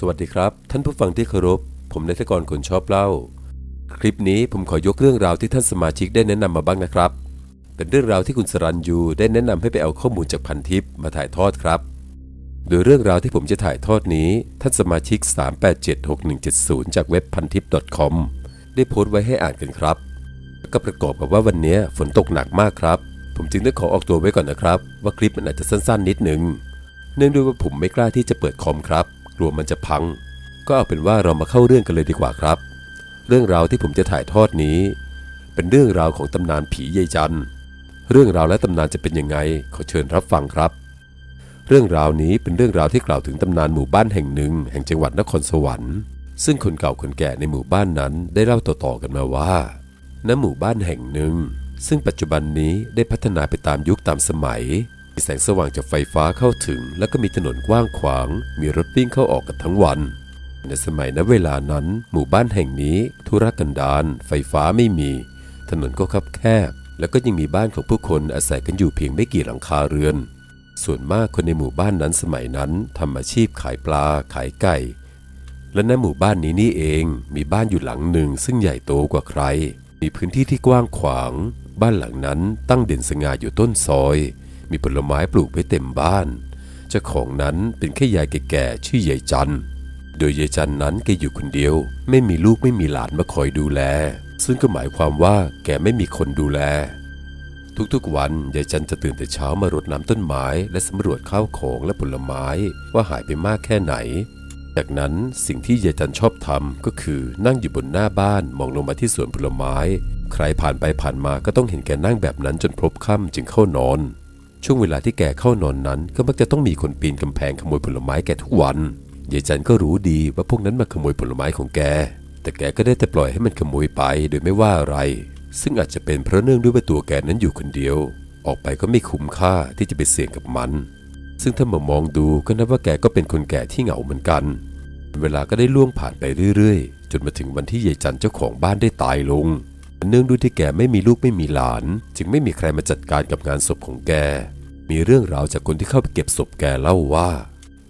สวัสดีครับ ท่านผู้ฟังที่เคารพ ผมนายทกรคนชอบเล่า คลิปนี้ผมขอยกเรื่องราวที่ท่านสมาชิกได้แนะนำมาบ้างนะครับ เป็นเรื่องราวที่คุณสรัญยูได้แนะนำให้ไปเอาข้อมูลจากพันทิปมาถ่ายทอดครับ โดยเรื่องราวที่ผมจะถ่ายทอดนี้ ท่านสมาชิก 3876170 จากเว็บพันทิป .com ได้โพสต์ไว้ให้อ่านกันครับแล้วก็ประกอบกับว่าวันนี้ฝนตกหนักมากครับ ผมจึงได้ขอออกตัวไว้ก่อนนะครับ ว่าคลิปมันอาจจะสั้นๆ นิดหนึ่งเนื่องด้วยว่าผมไม่กล้าที่จะเปิดคอมครับ กลัวมันจะพัง ก็เอาเป็นว่าเรามาเข้าเรื่องกันเลยดีกว่าครับ เรื่องราวที่ผมจะถ่ายทอดนี้ เป็นเรื่องราวของตำนานผียายจันเรื่องราวและตำนานจะเป็นยังไงขอเชิญรับฟังครับ เรื่องราวนี้เป็นเรื่องราวที่กล่าวถึงตำนานหมู่บ้านแห่งหนึ่ง แห่งจังหวัดนครสวรรค์ ซึ่งคนเก่าคนแก่ในหมู่บ้านนั้นได้เล่าต่อๆกันมาว่าณหมู่บ้านแห่งหนึ่ง ซึ่งปัจจุบันนี้ได้พัฒนาไปตามยุคตามสมัย มีแสงสว่างจากไฟฟ้าเข้าถึง และก็มีถนนกว้างขวาง มีรถวิ่งเข้าออกกันทั้งวัน ในสมัยณเวลานั้น หมู่บ้านแห่งนี้ ธุรกันดารไฟฟ้าไม่มี ถนนก็คับแคบ แล้วก็ยังมีบ้านของผู้คนอาศัยกันอยู่เพียงไม่กี่หลังคาเรือน ส่วนมากคนในหมู่บ้านนั้นสมัยนั้นทำอาชีพขายปลา ขายไก่ และในหมู่บ้านนี้นี่เองมีบ้านอยู่หลังหนึ่งซึ่งใหญ่โตกว่าใคร มีพื้นที่ที่กว้างขวาง บ้านหลังนั้นตั้งเด่นสง่าอยู่ต้นซอย มีผลไม้ปลูกไว้เต็มบ้าน เจ้าของนั้นเป็นแค่ยายแก่ๆชื่อยายจัน โดยยายจันนั้นแกอยู่คนเดียว ไม่มีลูกไม่มีหลานมาคอยดูแล ซึ่งก็หมายความว่าแกไม่มีคนดูแล ทุกๆวันยายจันจะตื่นแต่เช้ามารดน้ำต้นไม้ และสำรวจข้าวของและผลไม้ว่าหายไปมากแค่ไหนจากนั้นสิ่งที่ยายจันชอบทำก็คือนั่งอยู่บนหน้าบ้านมองลงมาที่สวนผลไม้ ใครผ่านไปผ่านมาก็ต้องเห็นแกนั่งแบบนั้นจนพลบค่ำจึงเข้านอน ช่วงเวลาที่แกเข้านอนนั้น ก็มักจะต้องมีคนปีนกำแพงขโมยผลไม้แกทุกวันยายจันก็รู้ดีว่าพวกนั้นมาขโมยผลไม้ของแก แต่แกก็ได้แต่ปล่อยให้มันขโมยไปโดยไม่ว่าอะไร ซึ่งอาจจะเป็นเพราะเนื่องด้วยว่าตัวแกนั้นอยู่คนเดียว ออกไปก็ไม่คุ้มค่าที่จะไปเสี่ยงกับมัน ซึ่งถ้ามามองดูก็นับว่าแกก็เป็นคนแก่ที่เหงาเหมือนกัน เวลาก็ได้ล่วงผ่านไปเรื่อยๆ จนมาถึงวันที่ยายจันเจ้าของบ้านได้ตายลง เนื่องด้วยที่แกไม่มีลูกไม่มีหลาน จึงไม่มีใครมาจัดการกับงานศพของแก มีเรื่องราวจากคนที่เข้าไปเก็บศพแกเล่าว่า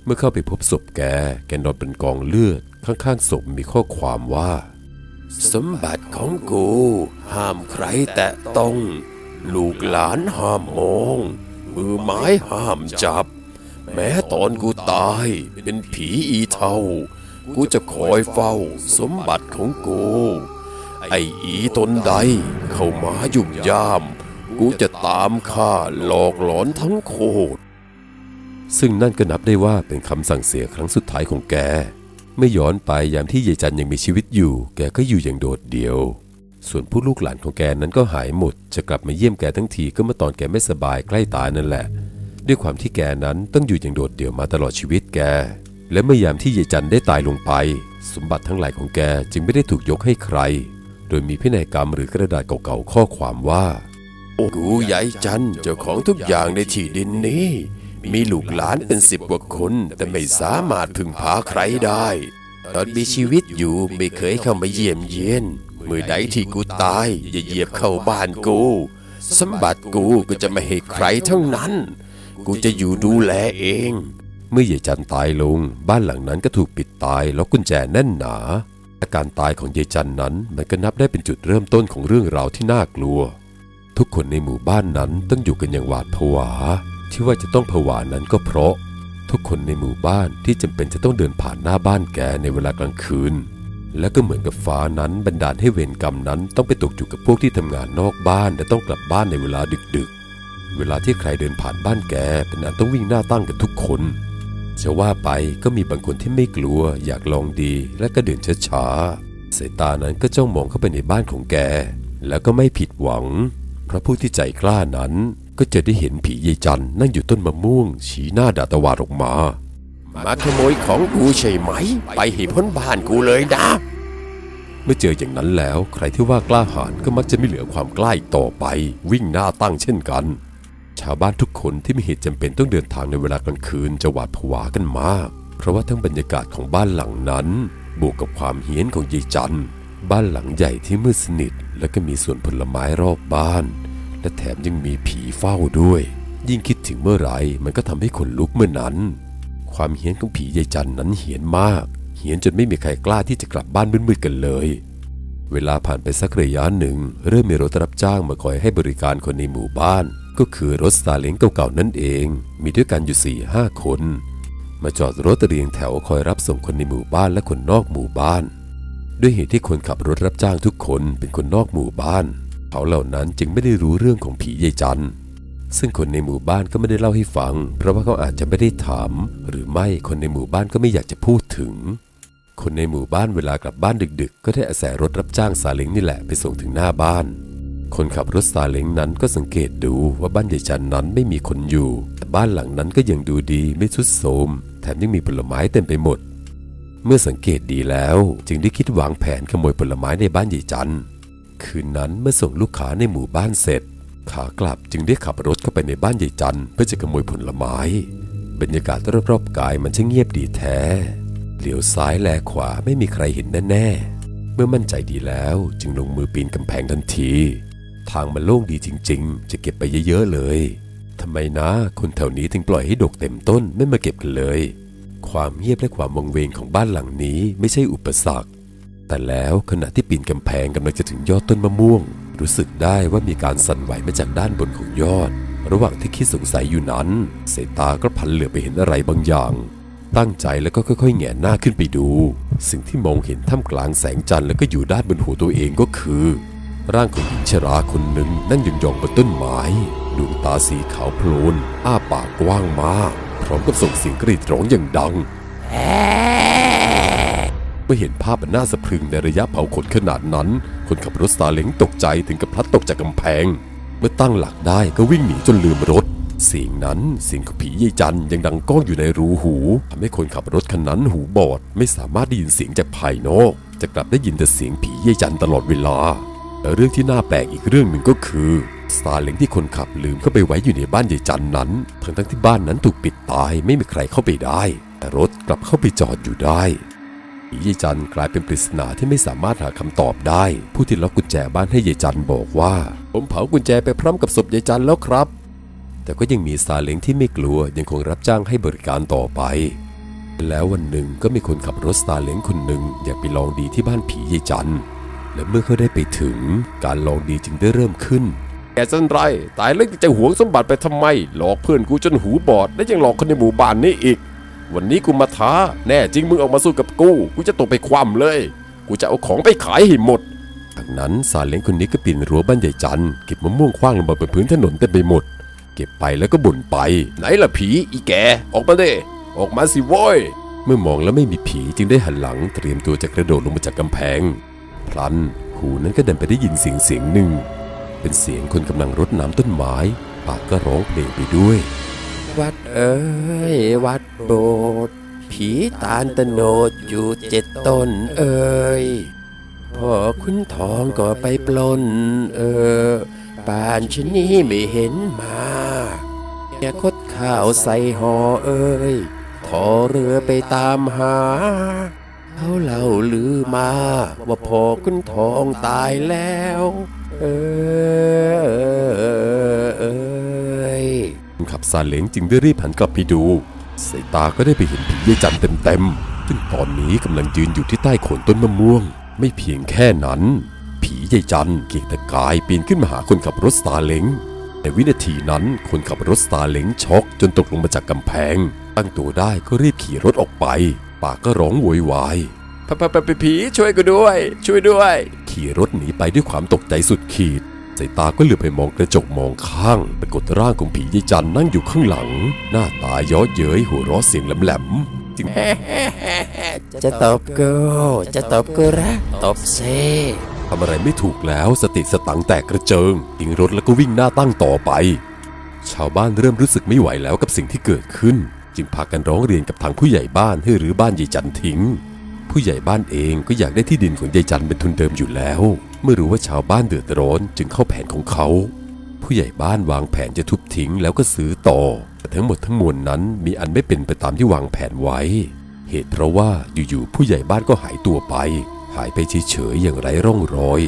เมื่อเข้าไปพบศพแก แกนอนเป็นกองเลือด ข้างๆศพมีข้อความว่า สมบัติของกู ห้ามใครแตะต้อง ลูกหลานห้ามมอง มือไม้ห้ามจับ แม้ตอนกูตาย เป็นผีอีเทากูจะคอยเฝ้า สมบัติของกู ไอ้อีตนใด เข้ามายุ่งย่าม กูจะตามฆ่าหลอกหลอนทั้งโคตร ซึ่งนั่นก็นับได้ว่าเป็นคำสั่งเสียครั้งสุดท้ายของแก ไม่ย้อนไปยามที่ยายจันยังมีชีวิตอยู่ แกก็อยู่อย่างโดดเดี่ยว ส่วนผู้ลูกหลานของแกนั้นก็หายหมด จะกลับมาเยี่ยมแกทั้งทีก็เมื่อตอนแกไม่สบายใกล้ตายนั่นแหละ ด้วยความที่แกนั้นต้องอยู่อย่างโดดเดี่ยวมาตลอดชีวิตแกและเมื่อยามที่ยายจันได้ตายลงไป สมบัติทั้งหลายของแกจึงไม่ได้ถูกยกให้ใคร โดยมีพินัยกรรมหรือกระดาษเก่าๆข้อความว่า กูยายจันเจ้าของทุกอย่างในที่ดินนี้ มีลูกหลานเป็นสิบกว่าคน แต่ไม่สามารถพึ่งพาใครได้ ตอนมีชีวิตอยู่ไม่เคยเข้ามาเยี่ยมเยียนเมื่อใดที่กูตาย อย่าเหยียบเข้าบ้านกู สมบัติกูก็จะไม่ให้ใครทั้งนั้น กูจะอยู่ดูแลเอง เมื่อยายจันตายลง บ้านหลังนั้นก็ถูกปิดตายแล้วกุญแจแน่นหนา และการตายของยายจันนั้นมันก็นับได้เป็นจุดเริ่มต้นของเรื่องราวที่น่ากลัว ทุกคนในหมู่บ้านนั้นต้องอยู่กันอย่างหวาดผวา ที่ว่าจะต้องผวานั้นก็เพราะ ทุกคนในหมู่บ้านที่จำเป็นจะต้องเดินผ่านหน้าบ้านแกในเวลากลางคืน และก็เหมือนกับฟ้านั้นบันดาลให้เวรกรรมนั้นต้องไปตกอยู่กับพวกที่ทำงานนอกบ้าน และต้องกลับบ้านในเวลาดึกๆ เวลาที่ใครเดินผ่านบ้านแกเป็นอันต้องวิ่งหน้าตั้งกันทุกคน จะว่าไปก็มีบางคนที่ไม่กลัวอยากลองดีและก็เดินช้าๆสายตานั้นก็จ้องมองเข้าไปในบ้านของแก แล้วก็ไม่ผิดหวัง เพราะผู้ที่ใจกล้านั้นก็จะได้เห็นผียายจันนั่งอยู่ต้นมะม่วง ชี้หน้าด่าตวาดออกมา มาขโมยของกูใช่ไหม ไปให้พ้นบ้านกูเลยนะ เมื่อเจออย่างนั้นแล้วใครที่ว่ากล้าหาญก็มักจะไม่เหลือความกล้าอีกต่อไป วิ่งหน้าตั้งเช่นกันชาวบ้านทุกคนที่มีเหตุจำเป็นต้องเดินทางในเวลากลางคืนจะหวาดผวากันมาก เพราะว่าทั้งบรรยากาศของบ้านหลังนั้น บวกกับความเฮี้ยนของยายจันบ้านหลังใหญ่ที่มืดสนิท และก็มีสวนผลไม้รอบบ้าน และแถมยังมีผีเฝ้าด้วย ยิ่งคิดถึงเมื่อไหร่มันก็ทำให้ขนลุกเมื่อนั้น ความเฮี้ยนของผียายจันนั้นเฮี้ยนมากเฮี้ยนจนไม่มีใครกล้าที่จะกลับบ้านมืดๆกันเลย เวลาผ่านไปสักระยะหนึ่ง เริ่มมีรถรับจ้างมาคอยให้บริการคนในหมู่บ้าน ก็คือรถซาเล้งเก่าๆนั่นเอง มีด้วยกันอยู่สี่ห้าคน มาจอดรถเรียงแถวคอยรับส่งคนในหมู่บ้านและคนนอกหมู่บ้าน ด้วยเหตุที่คนขับรถรับจ้างทุกคนเป็นคนนอกหมู่บ้าน เขาเหล่านั้นจึงไม่ได้รู้เรื่องของผียายจันซึ่งคนในหมู่บ้านก็ไม่ได้เล่าให้ฟัง เพราะว่าเขาอาจจะไม่ได้ถาม หรือไม่คนในหมู่บ้านก็ไม่อยากจะพูดถึง คนในหมู่บ้านเวลากลับบ้านดึก ๆ ก็ได้อาศัยรถรับจ้างซาเล้งนี่แหละไปส่งถึงหน้าบ้าน คนขับรถซาเล้งนั้นก็สังเกตดูว่าบ้านยายจันนั้นไม่มีคนอยู่ แต่บ้านหลังนั้นก็ยังดูดีไม่ทรุดโทรมแถมยังมีผลไม้เต็มไปหมด เมื่อสังเกตดีแล้ว จึงได้คิดวางแผนขโมยผลไม้ในบ้านยายจันคืนนั้นเมื่อส่งลูกค้าในหมู่บ้านเสร็จ ขากลับจึงได้ขับรถเข้าไปในบ้านยายจันเพื่อจะขโมยผลไม้ บรรยากาศรอบๆกายมันช่างเงียบดีแท้เหลียวซ้ายแลขวาไม่มีใครเห็นแน่ๆเมื่อมั่นใจดีแล้วจึงลงมือปีนกำแพงทันที ทางมันโล่งดีจริง ๆ จะเก็บไปเยอะๆเลยทำไมนะคนแถวนี้ถึงปล่อยให้ดกเต็มต้นไม่มาเก็บกันเลย ความเงียบและความวงเวงของบ้านหลังนี้ไม่ใช่อุปสรรค แต่แล้วขณะที่ปีนกำแพงกำลังจะถึงยอดต้นมะม่วง รู้สึกได้ว่ามีการสั่นไหวมาจากด้านบนของยอด ระหว่างที่คิดสงสัยอยู่นั้นสายตาก็พันเหลือบไปเห็นอะไรบางอย่าง ตั้งใจแล้วก็ค่อยๆแหงนหน้าขึ้นไปดู สิ่งที่มองเห็นท่ามกลางแสงจันทร์แล้วก็อยู่ด้านบนหัวตัวเองก็คือ ร่างของหญิงชราคนหนึ่งนั่งยองๆบนต้นไม้ดวงตาสีขาวโพลน อ้าปากกว้างมาก พร้อมกับส่งเสียงกรีดร้องอย่างดัง เมื่อเห็นภาพอันน่าสะพรึงในระยะเผาขนขนาดนั้น คนขับรถซาเล้งตกใจถึงกับพลัดตกจากกำแพง เมื่อตั้งหลักได้ก็วิ่งหนีจนลืมรถ เสียงนั้นเสียงของผียายจันยังดังก้องอยู่ในรูหูทำให้คนขับรถคันนั้นหูบอด ไม่สามารถได้ยินเสียงจากภายนอก จะกลับได้ยินแต่เสียงผียายจันตลอดเวลา แต่เรื่องที่น่าแปลกอีกเรื่องหนึ่งก็คือซาเล้งที่คนขับลืมเข้าไปไว้อยู่ในบ้านยายจันนั้น ทั้งทั้งที่บ้านนั้นถูกปิดตายไม่มีใครเข้าไปได้ แต่รถกลับเข้าไปจอดอยู่ได้ผียายจันกลายเป็นปริศนาที่ไม่สามารถหาคำตอบได้ ผู้ที่ล็อกกุญแจบ้านให้ยายจันบอกว่า ผมเผากุญแจไปพร้อมกับศพยายจันแล้วครับ แต่ก็ยังมีซาเล้งที่ไม่กลัวยังคงรับจ้างให้บริการต่อไป แล้ววันหนึ่งก็มีคนขับรถซาเล้งคนหนึ่งอยากไปลองดีที่บ้านผียายจัน และเมื่อเขาได้ไปถึงการลองดีจึงได้เริ่มขึ้น แกสันไร ตายแล้วจะหวงสมบัติไปทำไม หลอกเพื่อนกูจนหูบอด และยังหลอกคนในหมู่บ้านนี้อีก วันนี้กูมาท้า แน่จริงมึงออกมาสู้กับกู กูจะตกไปคว่ำเลย กูจะเอาของไปขายให้หมดจากนั้นซาเล้งคนนี้ก็ปีนรั้วบ้านใหญ่จันเก็บมะม่วงคว้างลงมาบนพื้นถนนเต็มไปหมด เก็บไปแล้วก็บ่นไป ไหนล่ะผีอีแก ออกมาเด้ออกมาสิโว้ยเมื่อมองแล้วไม่มีผีจึงได้หันหลังเตรียมตัวจะกระโดดลงมาจากกำแพง พลันหูนั้นก็เดันไปได้ยินเสียงเสียงหนึ่ง เป็นเสียงคนกำลังรดน้ำต้นไม้ ปากก็ร้องเพลงไปด้วย วัดเอ้ยวัดโบสถ์ผีตาลตโนดอยู่เจ็ดต้นเอ้ยพ่อคุณทองก็ไปปล้น เออป่านชนี้ไม่เห็นมาแกคดข้าวใส่ห่อเอ้ยทอเรือไปตามหา เขาเล่าลือมาว่าพ่อคุณทองตายแล้ว เออเอ้ยคนขับซาเล้งจึงได้รีบหันกลับไปดูสายตาก็ได้ไปเห็นผียายจันเต็มๆซึ่งตอนนี้กำลังยืนอยู่ที่ใต้โคนต้นมะม่วง ไม่เพียงแค่นั้น ผียายจันเกียกตะกายปีนขึ้นมาหาคนขับรถซาเล้งในวินาทีนั้นคนขับรถซาเล้งช็อกจนตกลงมาจากกำแพง ตั้งตัวได้ก็รีบขี่รถออกไป ปากก็ร้องโวยวายพะพะพะผีช่วยกูด้วย ช่วยด้วย ขี่รถหนีไปด้วยความตกใจสุดขีดสายตาก็เหลือบไปมองกระจกมองข้างปรากฏร่างของผียายจันนั่งอยู่ข้างหลัง หน้าตาย้อเย้ยหัวเราะเสียงแหลมๆจึงจะตบกูจะตบกูรักตบเซทำอะไรไม่ถูกแล้วสติสตังแตกกระเจิงทิ้งรถแล้วก็วิ่งหน้าตั้งต่อไป ชาวบ้านเริ่มรู้สึกไม่ไหวแล้วกับสิ่งที่เกิดขึ้น จึงพากันร้องเรียนกับทางผู้ใหญ่บ้านให้รื้อบ้านยายจันทิ้ง ผู้ใหญ่บ้านเองก็อยากได้ที่ดินของยายจันเป็นทุนเดิมอยู่แล้ว เมื่อรู้ว่าชาวบ้านเดือดร้อนจึงเข้าแผนของเขา ผู้ใหญ่บ้านวางแผนจะทุบทิ้งแล้วก็ซื้อต่อ แต่ทั้งหมดทั้งมวลนั้นมีอันไม่เป็นไปตามที่วางแผนไว้ เหตุเพราะว่าอยู่ๆผู้ใหญ่บ้านก็หายตัวไป หายไปเฉยๆอย่างไร้ร่องรอย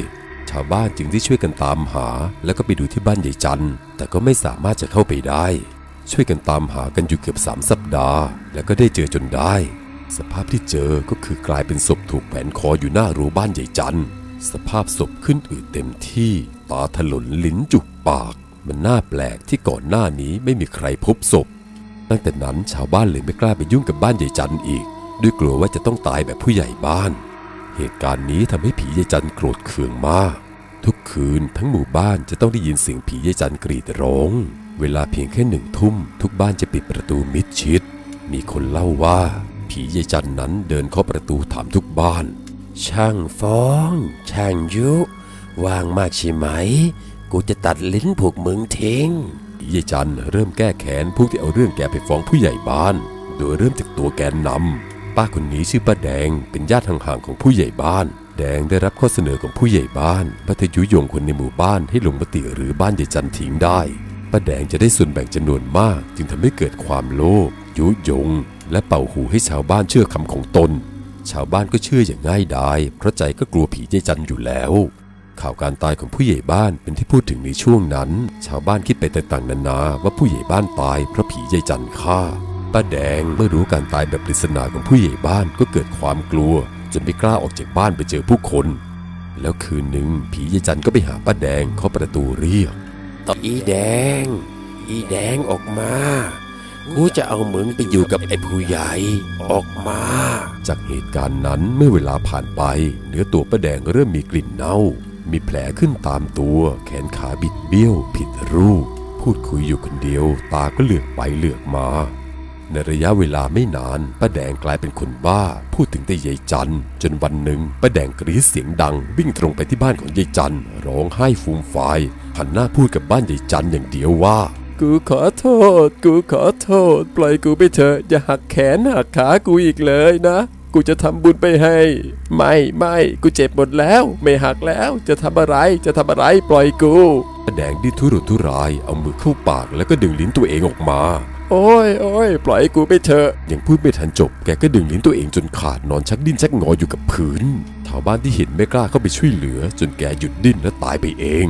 ชาวบ้านจึงได้ช่วยกันตามหา แล้วก็ไปดูที่บ้านยายจันแต่ก็ไม่สามารถจะเข้าไปได้ ช่วยกันตามหากันอยู่เกือบสามสัปดาห์ แล้วก็ได้เจอจนได้ สภาพที่เจอก็คือกลายเป็นศพถูกแขวนคออยู่หน้ารั้วบ้านใหญ่จันทร์สภาพศพขึ้นอืดเต็มที่ ตาถลนลิ้นจุกปาก มันน่าแปลกที่ก่อนหน้านี้ไม่มีใครพบศพ ตั้งแต่นั้นชาวบ้านเลยไม่กล้าไปยุ่งกับบ้านใหญ่จันอีก ด้วยกลัวว่าจะต้องตายแบบผู้ใหญ่บ้าน เหตุการณ์นี้ทำให้ผียายจันโกรธเคืองมาก ทุกคืนทั้งหมู่บ้านจะต้องได้ยินเสียงผียายจันกรีดร้อง เวลาเพียงแค่หนึ่งทุ่มทุกบ้านจะปิดประตูมิดชิด มีคนเล่าว่า ผียายจันนั้นเดินเคาประตูถามทุกบ้าน ช่างฟ้อง ช่างยุว่างมากใช่ไหม กูจะตัดลิ้นพวกมึงทิ้งยายจันเริ่มแก้แค้นพวกที่เอาเรื่องแกไปฟ้องผู้ใหญ่บ้าน โดยเริ่มจากตัวแกนนำป้าคนนี้ชื่อป้าแดงเป็นญาติห่างๆของผู้ใหญ่บ้าน แดงได้รับข้อเสนอของผู้ใหญ่บ้านพัทยุยงคนในหมู่บ้านให้ลงมติหรือบ้านยายจันทิ้งได้ ป้าแดงจะได้ส่วนแบ่งจำนวนมาก จึงทำให้เกิดความโลภยุยง และเป่าหูให้ชาวบ้านเชื่อคำของตน ชาวบ้านก็เชื่ออย่างง่ายดายเพราะใจก็กลัวผียายจันอยู่แล้ว ข่าวการตายของผู้ใหญ่บ้านเป็นที่พูดถึงในช่วงนั้น ชาวบ้านคิดไปต่างๆนานาว่าผู้ใหญ่บ้านตายเพราะผียายจันฆ่าป้าแดงเมื่อรู้การตายแบบปริศนาของผู้ใหญ่บ้านก็เกิดความกลัว จนไม่กล้าออกจากบ้านไปเจอผู้คน แล้วคืนหนึ่งผียายจันก็ไปหาป้าแดงเคาะประตูเรียก ต่ออีแดง อีแดงออกมา กูจะเอามึงไปอยู่กับไอ้ผู้ใหญ่ ออกมา จากเหตุการณ์นั้นเมื่อเวลาผ่านไป เนื้อตัวป้าแดงเริ่มมีกลิ่นเน่า มีแผลขึ้นตามตัว แขนขาบิดเบี้ยว ผิดรูป พูดคุยอยู่คนเดียว ตาก็เหลือกไปเหลือกมา ในระยะเวลาไม่นานป้าแดงกลายเป็นคนบ้า พูดถึงแต่ยายจันจนวันหนึ่งป้าแดงกรีดเสียงดัง วิ่งตรงไปที่บ้านของยายจันร้องไห้ฟูมฟายหันหน้าพูดกับบ้านยายจันอย่างเดียวว่า กูขอโทษ กูขอโทษ ปล่อยกูไปเถอะอย่าหักแขนหักขากูอีกเลยนะ กูจะทำบุญไปให้ ไม่ไม่กูเจ็บหมดแล้ว ไม่หักแล้วจะทำอะไรจะทำอะไรปล่อยกูป้าแดงดิ้นทุรนทุรายเอามือเข้าปากแล้วก็ดึงลิ้นตัวเองออกมา โอ้ยโอ้ยปล่อยกูไปเถอะ ยังพูดไม่ทันจบ แกก็ดึงลิ้นตัวเองจนขาดนอนชักดิ้นชักงออยู่กับพื้น ชาวบ้านที่เห็นไม่กล้าเข้าไปช่วยเหลือ จนแกหยุดดิ้นและตายไปเอง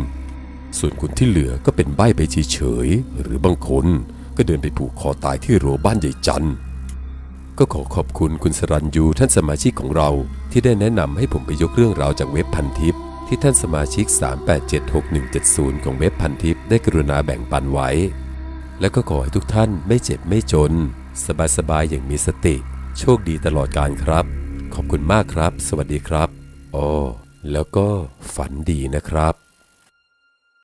ส่วนคนที่เหลือก็เป็นใบ้ไปเฉยๆ หรือบางคนก็เดินไปผูกคอตายที่รั้วบ้านใหญ่จันทร์ก็ขอขอบคุณคุณสรัญยูท่านสมาชิกของเรา ที่ได้แนะนำให้ผมไปยกเรื่องราวจากเว็บพันทิปที่ท่านสมาชิก 3876170 ของเว็บพันทิปได้กรุณาแบ่งปันไว้ และก็ขอให้ทุกท่านไม่เจ็บไม่จน สบายๆอย่างมีสติ โชคดีตลอดการครับ ขอบคุณมากครับ สวัสดีครับอ๋อแล้วก็ฝันดีนะครับ